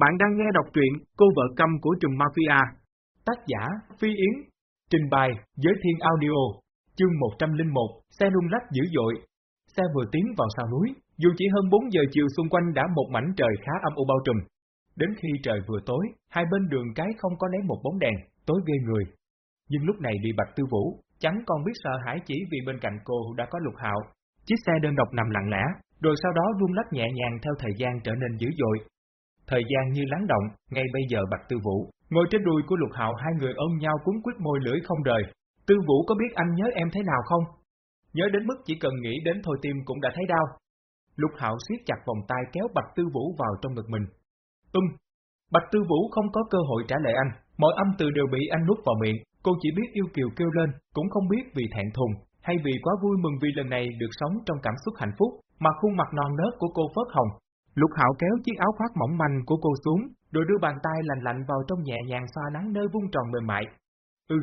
Bạn đang nghe đọc truyện Cô vợ câm của trùm mafia. Tác giả Phi Yến. Trình bày Giới Thiên Audio. Chương 101. Xe lung lắc dữ dội. Xe vừa tiến vào sao núi, dù chỉ hơn 4 giờ chiều xung quanh đã một mảnh trời khá âm u bao trùm. Đến khi trời vừa tối, hai bên đường cái không có lấy một bóng đèn, tối ghê người. Nhưng lúc này đi Bạch Tư Vũ, chẳng còn biết sợ hãi chỉ vì bên cạnh cô đã có lục hạo. Chiếc xe đơn độc nằm lặng lẽ, rồi sau đó rung lắc nhẹ nhàng theo thời gian trở nên dữ dội, Thời gian như lắng động, ngay bây giờ Bạch Tư Vũ, ngồi trên đùi của Lục Hạo hai người ôm nhau cuốn quyết môi lưỡi không rời. Tư Vũ có biết anh nhớ em thế nào không? Nhớ đến mức chỉ cần nghĩ đến thôi tim cũng đã thấy đau. Lục Hạo siết chặt vòng tay kéo Bạch Tư Vũ vào trong ngực mình. Tum! Bạch Tư Vũ không có cơ hội trả lời anh, mọi âm từ đều bị anh nuốt vào miệng, cô chỉ biết yêu kiều kêu lên, cũng không biết vì thẹn thùng, hay vì quá vui mừng vì lần này được sống trong cảm xúc hạnh phúc, mà khuôn mặt non nớt của cô phớt hồng, Lục Hạo kéo chiếc áo khoác mỏng manh của cô xuống, rồi đưa bàn tay lạnh lạnh vào trong nhẹ nhàng xoa nắng nơi vung tròn mềm mại. Ừ.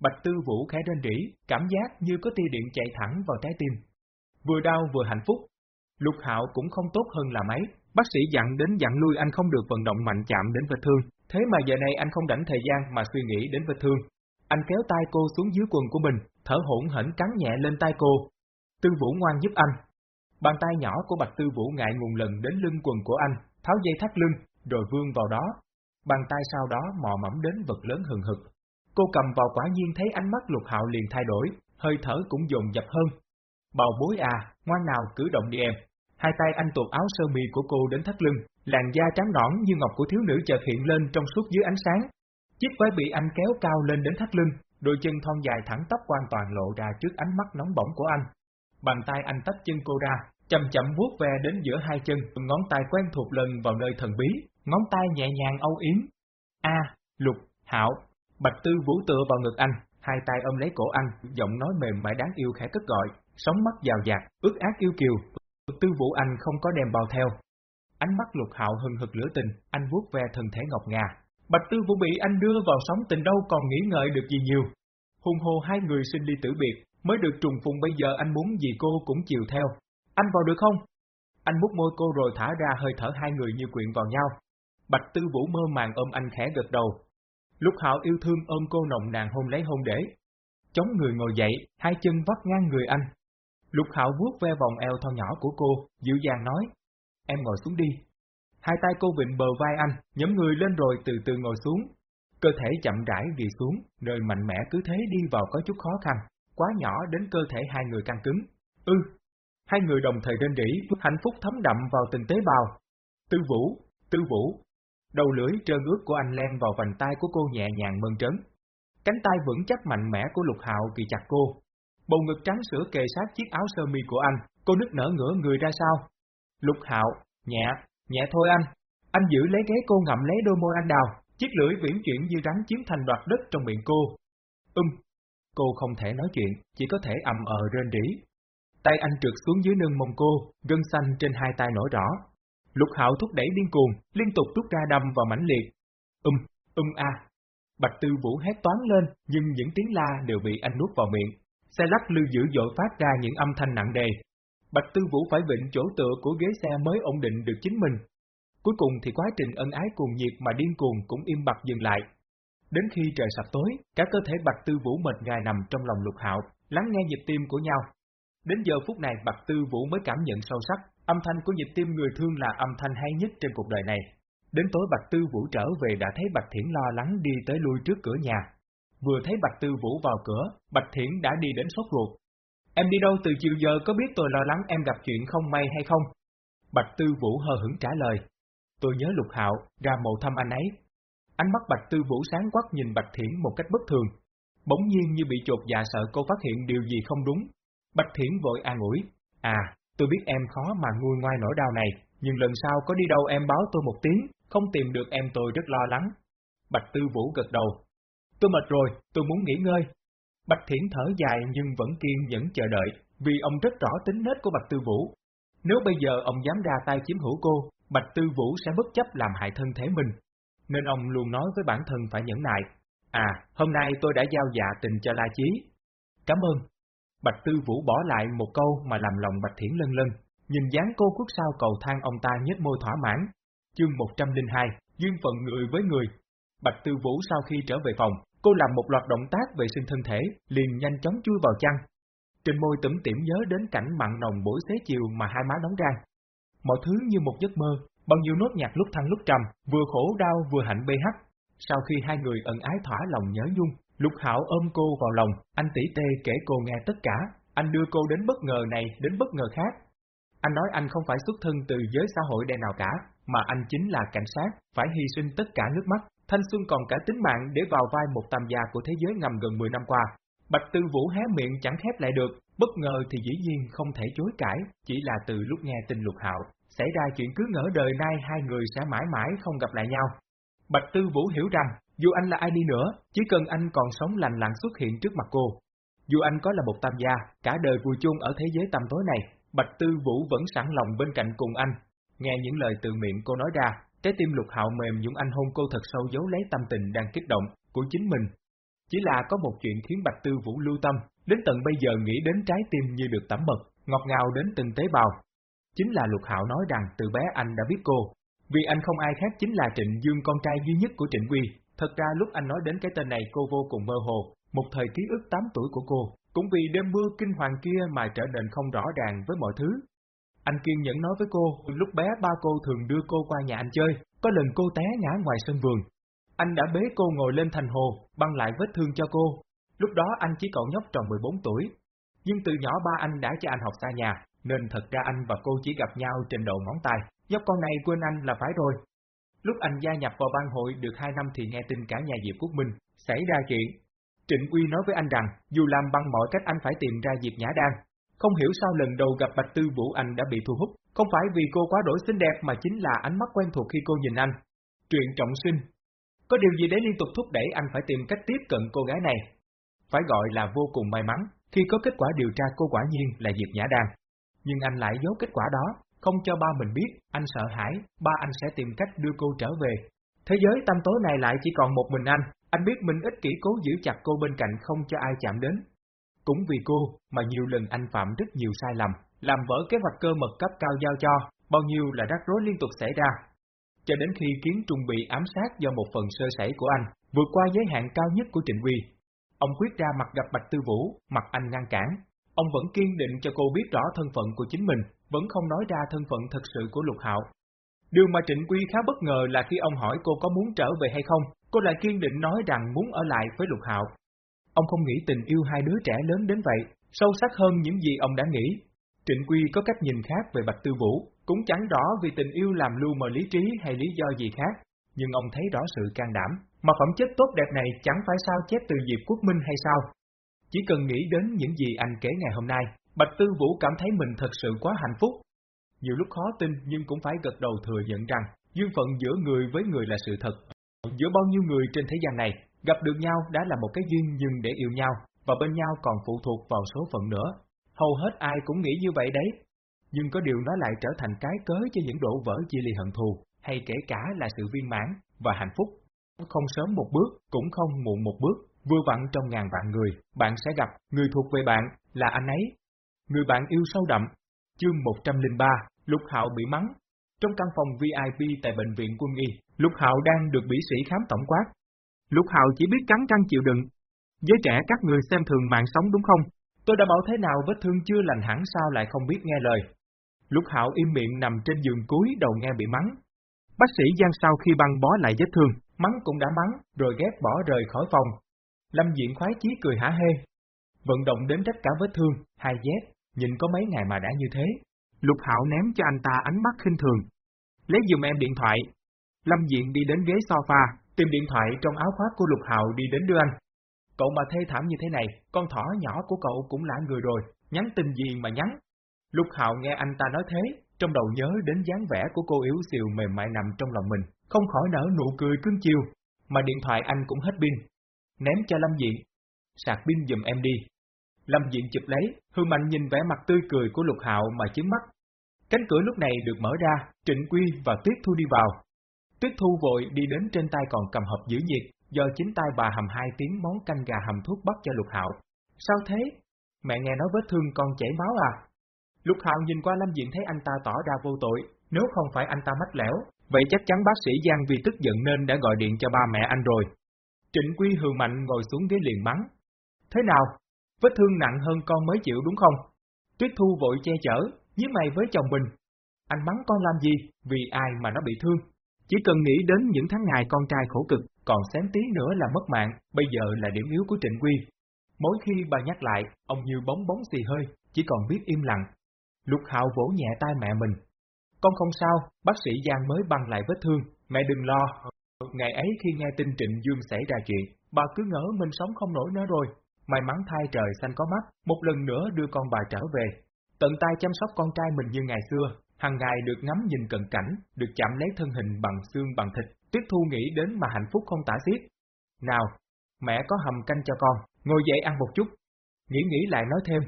Bạch Tư Vũ khẽ rên rỉ, cảm giác như có tia điện chạy thẳng vào trái tim. Vừa đau vừa hạnh phúc. Lục Hạo cũng không tốt hơn là mấy, bác sĩ dặn đến dặn lui anh không được vận động mạnh chạm đến vết thương, thế mà giờ này anh không rảnh thời gian mà suy nghĩ đến vết thương. Anh kéo tay cô xuống dưới quần của mình, thở hổn hển cắn nhẹ lên tay cô. Tư Vũ ngoan giúp anh, Bàn tay nhỏ của Bạch Tư Vũ ngại ngùng lần đến lưng quần của anh, tháo dây thắt lưng, rồi vương vào đó. Bàn tay sau đó mò mẫm đến vật lớn hừng hực. Cô cầm vào quả nhiên thấy ánh mắt lục hạo liền thay đổi, hơi thở cũng dồn dập hơn. Bào bối à, ngoan nào cử động đi em. Hai tay anh tuột áo sơ mi của cô đến thắt lưng, làn da trắng nõn như ngọc của thiếu nữ chợt hiện lên trong suốt dưới ánh sáng. Chiếc váy bị anh kéo cao lên đến thắt lưng, đôi chân thon dài thẳng tắp hoàn toàn lộ ra trước ánh mắt nóng bỏng của anh. Bàn tay anh tách chân cô ra, chậm chậm vuốt ve đến giữa hai chân, ngón tay quen thuộc lần vào nơi thần bí, ngón tay nhẹ nhàng âu yếm. A, Lục, Hạo, Bạch Tư vũ tựa vào ngực anh, hai tay ôm lấy cổ anh, giọng nói mềm mại đáng yêu khẽ cất gọi, sóng mắt giàu dạt, ước ác yêu kiều. Tư vũ anh không có đem bao theo. Ánh mắt Lục Hạo hừng hực lửa tình, anh vuốt ve thân thể ngọc ngà. Bạch Tư Vũ bị anh đưa vào sóng tình đâu còn nghĩ ngợi được gì nhiều. Hùng hồ hai người xin ly tử biệt, mới được trùng phùng bây giờ anh muốn gì cô cũng chiều theo, anh vào được không? Anh mút môi cô rồi thả ra hơi thở hai người như quyện vào nhau. Bạch Tư Vũ mơ màng ôm anh khẽ gật đầu. Lúc Hạo yêu thương ôm cô nồng nàn hôn lấy hôn để. Chống người ngồi dậy, hai chân vắt ngang người anh. Lục Hạo vuốt ve vòng eo thon nhỏ của cô, dịu dàng nói. Em ngồi xuống đi. Hai tay cô vịnh bờ vai anh, nhấm người lên rồi từ từ ngồi xuống. Cơ thể chậm rãi ghi xuống, nơi mạnh mẽ cứ thế đi vào có chút khó khăn, quá nhỏ đến cơ thể hai người căng cứng. ư Hai người đồng thời rên rỉ, hạnh phúc thấm đậm vào tình tế bào. Tư Vũ, Tư Vũ. Đầu lưỡi trơn ướt của anh len vào vành tay của cô nhẹ nhàng mơn trấn. Cánh tay vững chắc mạnh mẽ của Lục Hạo kỳ chặt cô. Bầu ngực trắng sữa kề sát chiếc áo sơ mi của anh, cô nức nở ngửa người ra sau. Lục Hạo, nhẹ, nhẹ thôi anh. Anh giữ lấy ghế cô ngậm lấy đôi môi anh đào, chiếc lưỡi viễn chuyển như rắn chiếm thành đoạt đất trong miệng cô. Ưm, cô không thể nói chuyện, chỉ có thể ầm ờ rên rỉ, Tay anh trượt xuống dưới lưng mông cô, gân xanh trên hai tay nổi rõ. Lục hạo thúc đẩy điên cuồng, liên tục rút ra đâm vào mãnh liệt. Um, um a. Bạch Tư Vũ hét toán lên, nhưng những tiếng la đều bị anh nuốt vào miệng. Xe lắc lư dữ dội phát ra những âm thanh nặng đề. Bạch Tư Vũ phải vịnh chỗ tựa của ghế xe mới ổn định được chính mình. Cuối cùng thì quá trình ân ái cuồng nhiệt mà điên cuồng cũng im bặt dừng lại. Đến khi trời sập tối, cả cơ thể Bạch Tư Vũ mệt ngài nằm trong lòng lục hạo, lắng nghe nhịp tim của nhau. Đến giờ phút này Bạch Tư Vũ mới cảm nhận sâu sắc, âm thanh của nhịp tim người thương là âm thanh hay nhất trên cuộc đời này. Đến tối Bạch Tư Vũ trở về đã thấy Bạch Thiển lo lắng đi tới lui trước cửa nhà. Vừa thấy Bạch Tư Vũ vào cửa, Bạch Thiển đã đi đến sốt ruột. Em đi đâu từ chiều giờ có biết tôi lo lắng em gặp chuyện không may hay không? Bạch Tư Vũ hờ hững trả lời. Tôi nhớ Lục Hạo, ra mộ thăm anh ấy. Ánh mắt Bạch Tư Vũ sáng quắc nhìn Bạch Thiển một cách bất thường. Bỗng nhiên như bị chột dạ sợ cô phát hiện điều gì không đúng, Bạch Thiển vội an ủi, à, tôi biết em khó mà nguôi ngoai nỗi đau này, nhưng lần sau có đi đâu em báo tôi một tiếng, không tìm được em tôi rất lo lắng. Bạch Tư Vũ gật đầu. Tôi mệt rồi, tôi muốn nghỉ ngơi. Bạch Thiển thở dài nhưng vẫn kiên nhẫn chờ đợi, vì ông rất rõ tính nết của Bạch Tư Vũ. Nếu bây giờ ông dám ra tay chiếm hữu cô, Bạch Tư Vũ sẽ bất chấp làm hại thân thể mình. Nên ông luôn nói với bản thân phải nhẫn nại. À, hôm nay tôi đã giao dạ tình cho La Chí. Cảm ơn, Bạch Tư Vũ bỏ lại một câu mà làm lòng Bạch Thiển lân lân, nhìn dáng cô khuất sau cầu thang ông ta nhếch môi thỏa mãn. Chương 102, Duyên phận người với người. Bạch Tư Vũ sau khi trở về phòng, cô làm một loạt động tác vệ sinh thân thể, liền nhanh chóng chui vào chăn. Trên môi tủm tỉm nhớ đến cảnh mặn nồng buổi xế chiều mà hai má nóng rang. Mọi thứ như một giấc mơ, bao nhiêu nốt nhạc lúc thăng lúc trầm, vừa khổ đau vừa hạnh bê hắc. Sau khi hai người ân ái thỏa lòng nhớ nhung, Lục Hạo ôm cô vào lòng, anh tỷ tê kể cô nghe tất cả, anh đưa cô đến bất ngờ này đến bất ngờ khác. Anh nói anh không phải xuất thân từ giới xã hội đen nào cả, mà anh chính là cảnh sát, phải hy sinh tất cả nước mắt, thanh xuân còn cả tính mạng để vào vai một tam gia của thế giới ngầm gần 10 năm qua. Bạch Tư Vũ hé miệng chẳng khép lại được, bất ngờ thì dĩ nhiên không thể chối cãi, chỉ là từ lúc nghe tin Lục Hạo, xảy ra chuyện cứ ngỡ đời nay hai người sẽ mãi mãi không gặp lại nhau. Bạch Tư Vũ hiểu rằng, dù anh là ai đi nữa, chỉ cần anh còn sống lành lặng xuất hiện trước mặt cô. Dù anh có là một tam gia, cả đời vui chung ở thế giới tăm tối này, Bạch Tư Vũ vẫn sẵn lòng bên cạnh cùng anh. Nghe những lời từ miệng cô nói ra, trái tim lục hạo mềm dũng anh hôn cô thật sâu giấu lấy tâm tình đang kích động của chính mình. Chỉ là có một chuyện khiến Bạch Tư Vũ lưu tâm, đến tận bây giờ nghĩ đến trái tim như được tắm mật, ngọt ngào đến từng tế bào. Chính là lục hạo nói rằng từ bé anh đã biết cô, vì anh không ai khác chính là Trịnh Dương con trai duy nhất của Trịnh Quy. Thật ra lúc anh nói đến cái tên này cô vô cùng mơ hồ, một thời ký ức 8 tuổi của cô, cũng vì đêm mưa kinh hoàng kia mà trở nên không rõ ràng với mọi thứ. Anh kiên nhẫn nói với cô, lúc bé ba cô thường đưa cô qua nhà anh chơi, có lần cô té ngã ngoài sân vườn. Anh đã bế cô ngồi lên thành hồ, băng lại vết thương cho cô. Lúc đó anh chỉ cậu nhóc tròn 14 tuổi. Nhưng từ nhỏ ba anh đã cho anh học xa nhà, nên thật ra anh và cô chỉ gặp nhau trên đầu ngón tay. Nhóc con này quên anh là phải rồi. Lúc anh gia nhập vào ban hội được 2 năm thì nghe tin cả nhà Diệp Quốc Minh xảy ra chuyện. Trịnh Uy nói với anh rằng, dù làm bằng mọi cách anh phải tìm ra Diệp Nhã Đan. Không hiểu sao lần đầu gặp Bạch Tư Vũ anh đã bị thu hút, không phải vì cô quá đổi xinh đẹp mà chính là ánh mắt quen thuộc khi cô nhìn anh. Truyện trọng sinh. Có điều gì để liên tục thúc đẩy anh phải tìm cách tiếp cận cô gái này? Phải gọi là vô cùng may mắn, khi có kết quả điều tra cô quả nhiên là Diệp Nhã Đan. Nhưng anh lại giấu kết quả đó, không cho ba mình biết, anh sợ hãi, ba anh sẽ tìm cách đưa cô trở về. Thế giới tâm tối này lại chỉ còn một mình anh, anh biết mình ích kỷ cố giữ chặt cô bên cạnh không cho ai chạm đến. Cũng vì cô mà nhiều lần anh phạm rất nhiều sai lầm, làm vỡ kế hoạch cơ mật cấp cao giao cho, bao nhiêu là rắc rối liên tục xảy ra. Cho đến khi kiến trùng bị ám sát do một phần sơ sẩy của anh, vượt qua giới hạn cao nhất của Trịnh Quy. Ông quyết ra mặt gặp Bạch Tư Vũ, mặt anh ngăn cản. Ông vẫn kiên định cho cô biết rõ thân phận của chính mình, vẫn không nói ra thân phận thật sự của Lục Hạo. Điều mà Trịnh Quy khá bất ngờ là khi ông hỏi cô có muốn trở về hay không, cô lại kiên định nói rằng muốn ở lại với Lục Hạo. Ông không nghĩ tình yêu hai đứa trẻ lớn đến vậy, sâu sắc hơn những gì ông đã nghĩ. Trịnh Quy có cách nhìn khác về Bạch Tư Vũ, cũng chẳng rõ vì tình yêu làm lưu mờ lý trí hay lý do gì khác, nhưng ông thấy rõ sự can đảm, mà phẩm chất tốt đẹp này chẳng phải sao chép từ Diệp Quốc Minh hay sao. Chỉ cần nghĩ đến những gì anh kể ngày hôm nay, Bạch Tư Vũ cảm thấy mình thật sự quá hạnh phúc. Nhiều lúc khó tin nhưng cũng phải gật đầu thừa nhận rằng, duyên phận giữa người với người là sự thật. Giữa bao nhiêu người trên thế gian này, gặp được nhau đã là một cái duyên nhưng để yêu nhau, và bên nhau còn phụ thuộc vào số phận nữa. Hầu hết ai cũng nghĩ như vậy đấy. Nhưng có điều nó lại trở thành cái cớ cho những đổ vỡ chia ly hận thù, hay kể cả là sự viên mãn và hạnh phúc. Không sớm một bước, cũng không muộn một bước, vừa vặn trong ngàn vạn người, bạn sẽ gặp người thuộc về bạn là anh ấy. Người bạn yêu sâu đậm. Chương 103, Lục Hạo bị mắng. Trong căn phòng VIP tại bệnh viện quân y, Lục Hạo đang được bỉ sĩ khám tổng quát. Lục Hạo chỉ biết cắn răng chịu đựng. Giới trẻ các người xem thường mạng sống đúng không? Tôi đã bảo thế nào vết thương chưa lành hẳn sao lại không biết nghe lời. Lục Hạo im miệng nằm trên giường cuối đầu nghe bị mắng. Bác sĩ Giang sau khi băng bó lại vết thương, mắng cũng đã mắng, rồi ghét bỏ rời khỏi phòng. Lâm Diện khoái chí cười hả hê. Vận động đến tất cả vết thương, hai dép, nhìn có mấy ngày mà đã như thế. Lục Hạo ném cho anh ta ánh mắt khinh thường. Lấy giùm em điện thoại. Lâm Diện đi đến ghế sofa, tìm điện thoại trong áo khoác của Lục Hạo đi đến đưa anh. Cậu mà thê thảm như thế này, con thỏ nhỏ của cậu cũng là người rồi, nhắn tin gì mà nhắn. Lục Hạo nghe anh ta nói thế, trong đầu nhớ đến dáng vẻ của cô yếu xìu mềm mại nằm trong lòng mình, không khỏi nở nụ cười cưng chiều, mà điện thoại anh cũng hết pin. Ném cho Lâm Diện. Sạc pin giùm em đi. Lâm Diện chụp lấy, Hương Mạnh nhìn vẻ mặt tươi cười của Lục Hạo mà chứng mắt. Cánh cửa lúc này được mở ra, Trịnh Quy và Tuyết Thu đi vào. Tuyết Thu vội đi đến trên tay còn cầm hộp giữ nhiệt, do chính tay bà hầm hai tiếng món canh gà hầm thuốc bắc cho Lục Hạo. Sao thế? Mẹ nghe nói vết thương con chảy máu à? Lục Hạo nhìn qua Lâm Diện thấy anh ta tỏ ra vô tội, nếu không phải anh ta mách lẻo, vậy chắc chắn bác sĩ Giang vì tức giận nên đã gọi điện cho ba mẹ anh rồi. Trịnh Quy hừ mạnh ngồi xuống ghế liền mắng. Thế nào? Vết thương nặng hơn con mới chịu đúng không? Tuyết Thu vội che chở, nhíu mày với chồng mình. Anh mắng con làm gì, vì ai mà nó bị thương? Chỉ cần nghĩ đến những tháng ngày con trai khổ cực, còn xém tí nữa là mất mạng, bây giờ là điểm yếu của Trịnh Quy. Mỗi khi bà nhắc lại, ông như bóng bóng xì hơi, chỉ còn biết im lặng. Lục Hạo vỗ nhẹ tay mẹ mình. Con không sao, bác sĩ Giang mới băng lại vết thương, mẹ đừng lo. Ngày ấy khi nghe tin Trịnh Dương xảy ra chuyện, bà cứ ngỡ mình sống không nổi nữa rồi. May mắn thay trời xanh có mắt, một lần nữa đưa con bà trở về. Tận tay chăm sóc con trai mình như ngày xưa, hàng ngày được ngắm nhìn cận cảnh, được chạm lấy thân hình bằng xương bằng thịt, Tiếp Thu nghĩ đến mà hạnh phúc không tả xiết. Nào, mẹ có hầm canh cho con, ngồi dậy ăn một chút. Nghĩ nghĩ lại nói thêm.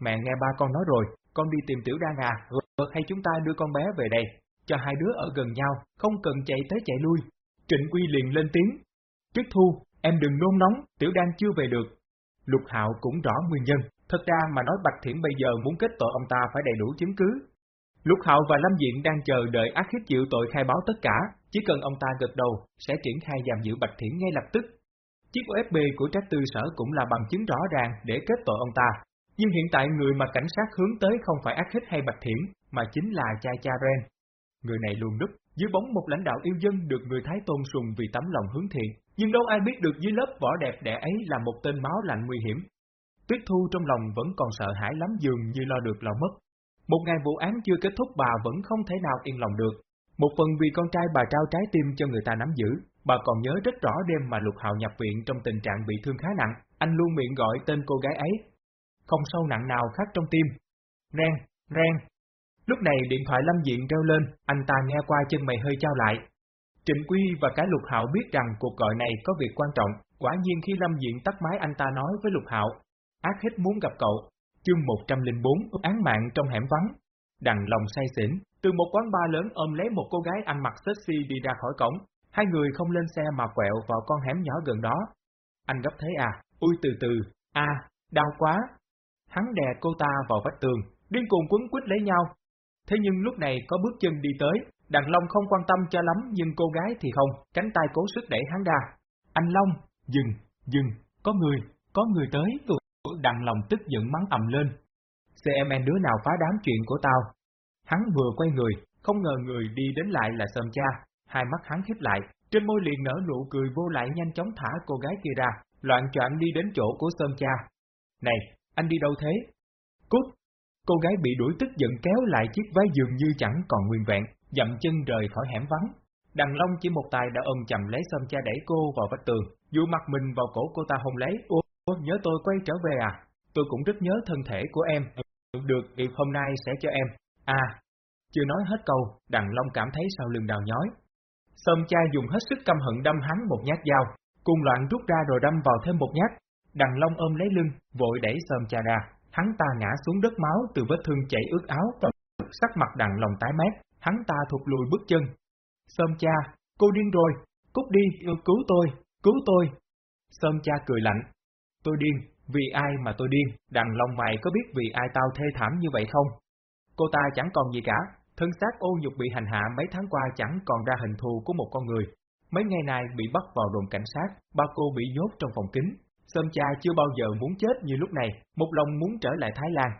Mẹ nghe ba con nói rồi, con đi tìm Tiểu Đan à, rồi hay chúng ta đưa con bé về đây, cho hai đứa ở gần nhau, không cần chạy tới chạy lui. Trịnh Quy liền lên tiếng. Tuyết Thu, em đừng nôn nóng, Tiểu Đan chưa về được. Lục Hạo cũng rõ nguyên nhân, thật ra mà nói Bạch Thiển bây giờ muốn kết tội ông ta phải đầy đủ chứng cứ. Lục Hạo và Lâm Diện đang chờ đợi ác khiết chịu tội khai báo tất cả, chỉ cần ông ta gật đầu, sẽ triển khai giam giữ Bạch Thiển ngay lập tức. Chiếc OFB của trách tư sở cũng là bằng chứng rõ ràng để kết tội ông ta. Nhưng hiện tại người mà cảnh sát hướng tới không phải ác khích hay Bạch Thiển, mà chính là cha cha Ren. Người này luôn núp, dưới bóng một lãnh đạo yêu dân được người Thái tôn sùng vì tấm lòng hướng thiện, nhưng đâu ai biết được dưới lớp vỏ đẹp đẽ ấy là một tên máu lạnh nguy hiểm. Tuyết Thu trong lòng vẫn còn sợ hãi lắm dường như lo được lo mất. Một ngày vụ án chưa kết thúc bà vẫn không thể nào yên lòng được. Một phần vì con trai bà trao trái tim cho người ta nắm giữ, bà còn nhớ rất rõ đêm mà Lục Hạo nhập viện trong tình trạng bị thương khá nặng, anh luôn miệng gọi tên cô gái ấy. Không sâu nặng nào khác trong tim. Ren, ren. Lúc này điện thoại Lâm Diện reo lên, anh ta nghe qua chân mày hơi trao lại. Trịnh Quy và cả Lục Hạo biết rằng cuộc gọi này có việc quan trọng, quả nhiên khi Lâm Diện tắt máy anh ta nói với Lục Hạo, ác hết muốn gặp cậu, chương 104 án mạng trong hẻm vắng. Đằng lòng say xỉn, từ một quán bar lớn ôm lấy một cô gái ăn mặc sexy đi ra khỏi cổng, hai người không lên xe mà quẹo vào con hẻm nhỏ gần đó. Anh gấp thế à, ui từ từ, a, đau quá. Hắn đè cô ta vào vách tường, điên cuồng quấn quýt lấy nhau. Thế nhưng lúc này có bước chân đi tới, đằng Long không quan tâm cho lắm nhưng cô gái thì không, cánh tay cố sức đẩy hắn ra. Anh Long, dừng, dừng, có người, có người tới, đằng lòng tức giận mắng ầm lên. CMN đứa nào phá đám chuyện của tao? Hắn vừa quay người, không ngờ người đi đến lại là Sơm Cha, hai mắt hắn khép lại, trên môi liền nở nụ cười vô lại nhanh chóng thả cô gái kia ra, loạn choạng đi đến chỗ của Sơm Cha. Này, anh đi đâu thế? Cút! Cô gái bị đuổi tức giận kéo lại chiếc váy dường như chẳng còn nguyên vẹn, dậm chân rời khỏi hẻm vắng. Đằng Long chỉ một tay đã ôm chầm lấy Sơm Cha đẩy cô vào vách tường, dù mặt mình vào cổ cô ta hôn lấy. Ô, nhớ tôi quay trở về à? Tôi cũng rất nhớ thân thể của em. Được, việc hôm nay sẽ cho em. À, chưa nói hết câu, đằng Long cảm thấy sau lưng đào nhói. Sơm cha dùng hết sức căm hận đâm hắn một nhát dao, cùng loạn rút ra rồi đâm vào thêm một nhát. Đằng Long ôm lấy lưng, vội đẩy sơm cha ra, hắn ta ngã xuống đất máu từ vết thương chảy ướt áo sắc mặt đằng Long tái mét, hắn ta thụt lùi bước chân. Sơm cha, cô điên rồi, cút đi, cứu tôi, cứu tôi. Sơm cha cười lạnh. Tôi điên, vì ai mà tôi điên, đằng lòng mày có biết vì ai tao thê thảm như vậy không? Cô ta chẳng còn gì cả, thân xác ô nhục bị hành hạ mấy tháng qua chẳng còn ra hình thù của một con người. Mấy ngày nay bị bắt vào đồn cảnh sát, ba cô bị nhốt trong phòng kính. Sơm cha chưa bao giờ muốn chết như lúc này, một lòng muốn trở lại Thái Lan.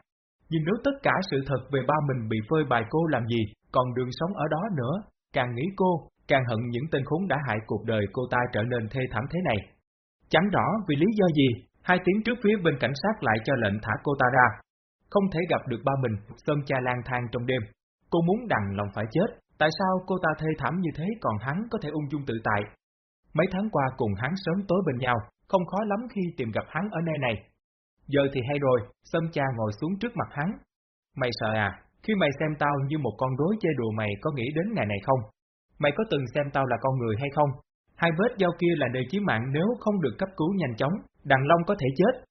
Nhưng nếu tất cả sự thật về ba mình bị phơi bài cô làm gì, còn đường sống ở đó nữa, càng nghĩ cô, càng hận những tên khốn đã hại cuộc đời cô ta trở nên thê thảm thế này. Chẳng rõ vì lý do gì, hai tiếng trước phía bên cảnh sát lại cho lệnh thả cô ta ra, không thể gặp được ba mình, Sơn cha lang thang trong đêm. Cô muốn đằng lòng phải chết, tại sao cô ta thê thảm như thế còn hắn có thể ung dung tự tại? Mấy tháng qua cùng hắn sớm tối bên nhau, không khó lắm khi tìm gặp hắn ở nơi này. Giờ thì hay rồi, sâm cha ngồi xuống trước mặt hắn. Mày sợ à, khi mày xem tao như một con rối chơi đùa mày có nghĩ đến ngày này không? Mày có từng xem tao là con người hay không? Hai vết dao kia là nơi chí mạng nếu không được cấp cứu nhanh chóng, đằng long có thể chết,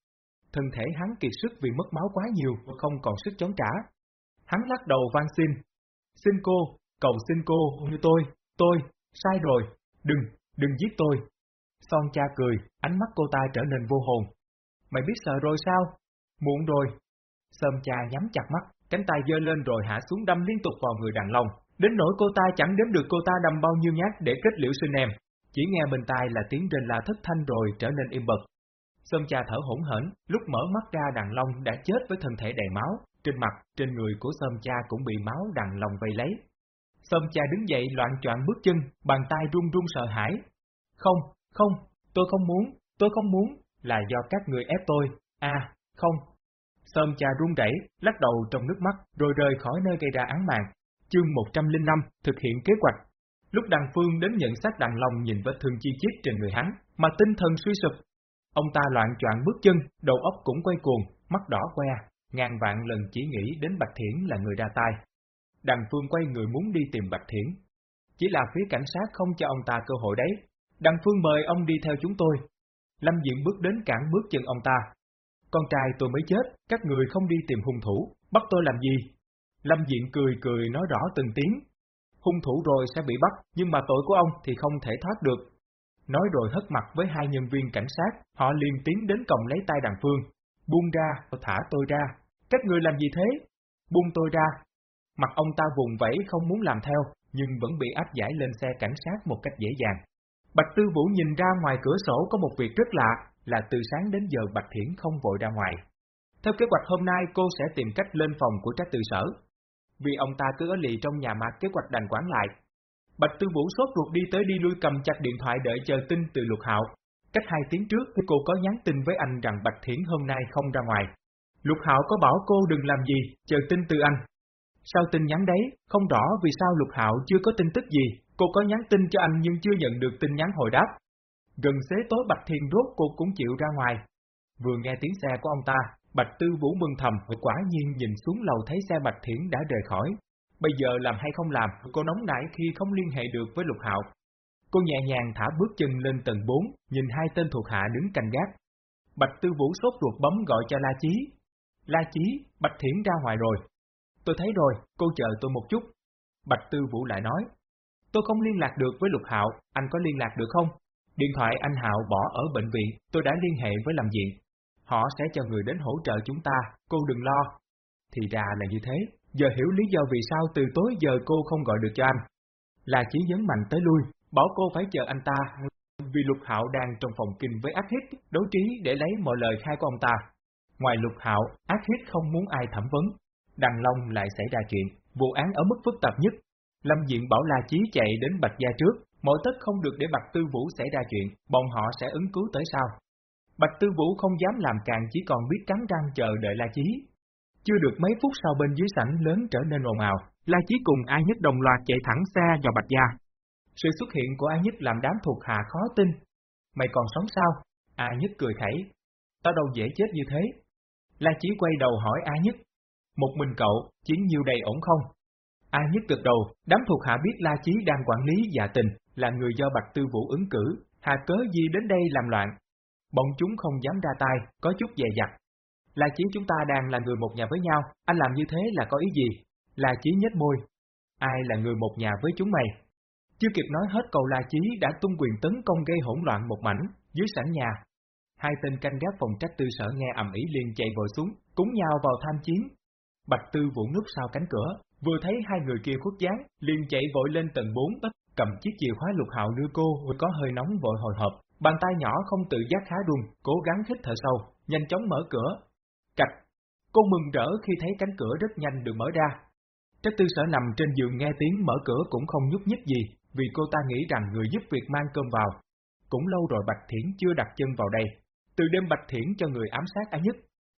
thân thể hắn kiệt sức vì mất máu quá nhiều, và không còn sức chống trả. Hắn lắc đầu van xin. Xin cô, cầu xin cô, như tôi, tôi, sai rồi, đừng, đừng giết tôi. Son cha cười, ánh mắt cô ta trở nên vô hồn. Mày biết sợ rồi sao? Muộn rồi. Sơm cha nhắm chặt mắt, cánh tay giơ lên rồi hạ xuống đâm liên tục vào người đàn long. Đến nỗi cô ta chẳng đếm được cô ta đâm bao nhiêu nhát để kết liễu sinh em, chỉ nghe bên tai là tiếng rên la thất thanh rồi trở nên im bật. Sâm cha thở hỗn hển, lúc mở mắt ra đàn long đã chết với thân thể đầy máu, trên mặt, trên người của Sâm cha cũng bị máu đàn long vây lấy. Sâm cha đứng dậy loạn choạng bước chân, bàn tay run run sợ hãi. Không, không, tôi không muốn, tôi không muốn, là do các người ép tôi, à, không. Sơm cha run rẩy, lắc đầu trong nước mắt, rồi rời khỏi nơi gây ra án mạng. Chương 105, thực hiện kế hoạch. Lúc Đằng Phương đến nhận xác Đằng Long nhìn vết thương chi chít trên người hắn, mà tinh thần suy sụp. Ông ta loạn choạng bước chân, đầu óc cũng quay cuồng, mắt đỏ que, ngàn vạn lần chỉ nghĩ đến Bạch Thiển là người ra tay. Đằng Phương quay người muốn đi tìm Bạch Thiển. Chỉ là phía cảnh sát không cho ông ta cơ hội đấy. Đằng Phương mời ông đi theo chúng tôi. Lâm Diện bước đến cản bước chân ông ta. Con trai tôi mới chết, các người không đi tìm hung thủ, bắt tôi làm gì? Lâm Diện cười cười nói rõ từng tiếng. Hung thủ rồi sẽ bị bắt, nhưng mà tội của ông thì không thể thoát được. Nói rồi hất mặt với hai nhân viên cảnh sát, họ liền tiến đến còng lấy tay đàn phương. Buông ra, thả tôi ra. Các người làm gì thế? Buông tôi ra. Mặt ông ta vùng vẫy không muốn làm theo, nhưng vẫn bị áp giải lên xe cảnh sát một cách dễ dàng. Bạch Tư Vũ nhìn ra ngoài cửa sổ có một việc rất lạ, là từ sáng đến giờ Bạch Thiển không vội ra ngoài. Theo kế hoạch hôm nay cô sẽ tìm cách lên phòng của trách Từ sở. Vì ông ta cứ ở lì trong nhà mà kế hoạch đành quản lại. Bạch Tư Vũ sốt ruột đi tới đi lui cầm chặt điện thoại đợi chờ tin từ Lục Hạo. Cách hai tiếng trước thì cô có nhắn tin với anh rằng Bạch Thiển hôm nay không ra ngoài. Lục Hạo có bảo cô đừng làm gì, chờ tin từ anh. Sau tin nhắn đấy, không rõ vì sao Lục Hạo chưa có tin tức gì, cô có nhắn tin cho anh nhưng chưa nhận được tin nhắn hồi đáp. Gần xế tối Bạch thiên rốt cô cũng chịu ra ngoài. Vừa nghe tiếng xe của ông ta, Bạch Tư Vũ mừng thầm, quả nhiên nhìn xuống lầu thấy xe Bạch Thiển đã rời khỏi. Bây giờ làm hay không làm, cô nóng nảy khi không liên hệ được với Lục Hạo. Cô nhẹ nhàng thả bước chân lên tầng 4, nhìn hai tên thuộc hạ đứng canh gác. Bạch Tư Vũ sốt ruột bấm gọi cho La Chí. La Chí, Bạch Thiển ra ngoài rồi. Tôi thấy rồi, cô chờ tôi một chút. Bạch Tư Vũ lại nói. Tôi không liên lạc được với Lục Hạo, anh có liên lạc được không? Điện thoại anh Hạo bỏ ở bệnh viện, tôi đã liên hệ với làm viện. Họ sẽ cho người đến hỗ trợ chúng ta, cô đừng lo. Thì ra là như thế, giờ hiểu lý do vì sao từ tối giờ cô không gọi được cho anh. Là chỉ nhấn mạnh tới lui, bảo cô phải chờ anh ta, vì Lục Hạo đang trong phòng kinh với ác hít, đấu trí để lấy mọi lời khai của ông ta. Ngoài Lục Hạo, ác hít không muốn ai thẩm vấn, Đằng Long lại xảy ra chuyện, vụ án ở mức phức tạp nhất. Lâm Diện bảo La Chí chạy đến Bạch Gia trước, mọi tất không được để Bạch Tư Vũ xảy ra chuyện, bọn họ sẽ ứng cứu tới sau. Bạch Tư Vũ không dám làm càng chỉ còn biết cắn răng chờ đợi La Chí. Chưa được mấy phút sau bên dưới sảnh lớn trở nên ồn ào, La Chí cùng ai nhất đồng loạt chạy thẳng xe vào Bạch Gia. Sự xuất hiện của ai nhất làm đám thuộc hạ khó tin. Mày còn sống sao? ai nhất cười khẩy. Tao đâu dễ chết như thế. La Chí quay đầu hỏi ai nhất. Một mình cậu, chiến nhiều đầy ổn không? A nhất gật đầu, đám thuộc hạ biết La Chí đang quản lý dạ tình, là người do Bạch Tư Vũ ứng cử, hà cớ gì đến đây làm loạn. Bọn chúng không dám ra tay, có chút dè dặt. La Chí chúng ta đang là người một nhà với nhau, anh làm như thế là có ý gì? La Chí nhếch môi. Ai là người một nhà với chúng mày? Chưa kịp nói hết câu La Chí đã tung quyền tấn công gây hỗn loạn một mảnh, dưới sảnh nhà. Hai tên canh gác phòng trách tư sở nghe ầm ĩ liền chạy vội xuống, cúng nhau vào tham chiến. Bạch Tư Vũ núp sau cánh cửa, vừa thấy hai người kia khuất dáng, liền chạy vội lên tầng 4 cầm chiếc chìa khóa lục hạo đưa cô, có hơi nóng vội hồi hộp, bàn tay nhỏ không tự giác khá run, cố gắng hít thở sâu, nhanh chóng mở cửa. Cạch! Cô mừng rỡ khi thấy cánh cửa rất nhanh được mở ra. Trách tư sở nằm trên giường nghe tiếng mở cửa cũng không nhúc nhích gì, vì cô ta nghĩ rằng người giúp việc mang cơm vào. Cũng lâu rồi Bạch Thiển chưa đặt chân vào đây. Từ đêm Bạch Thiển cho người ám sát ai nhất,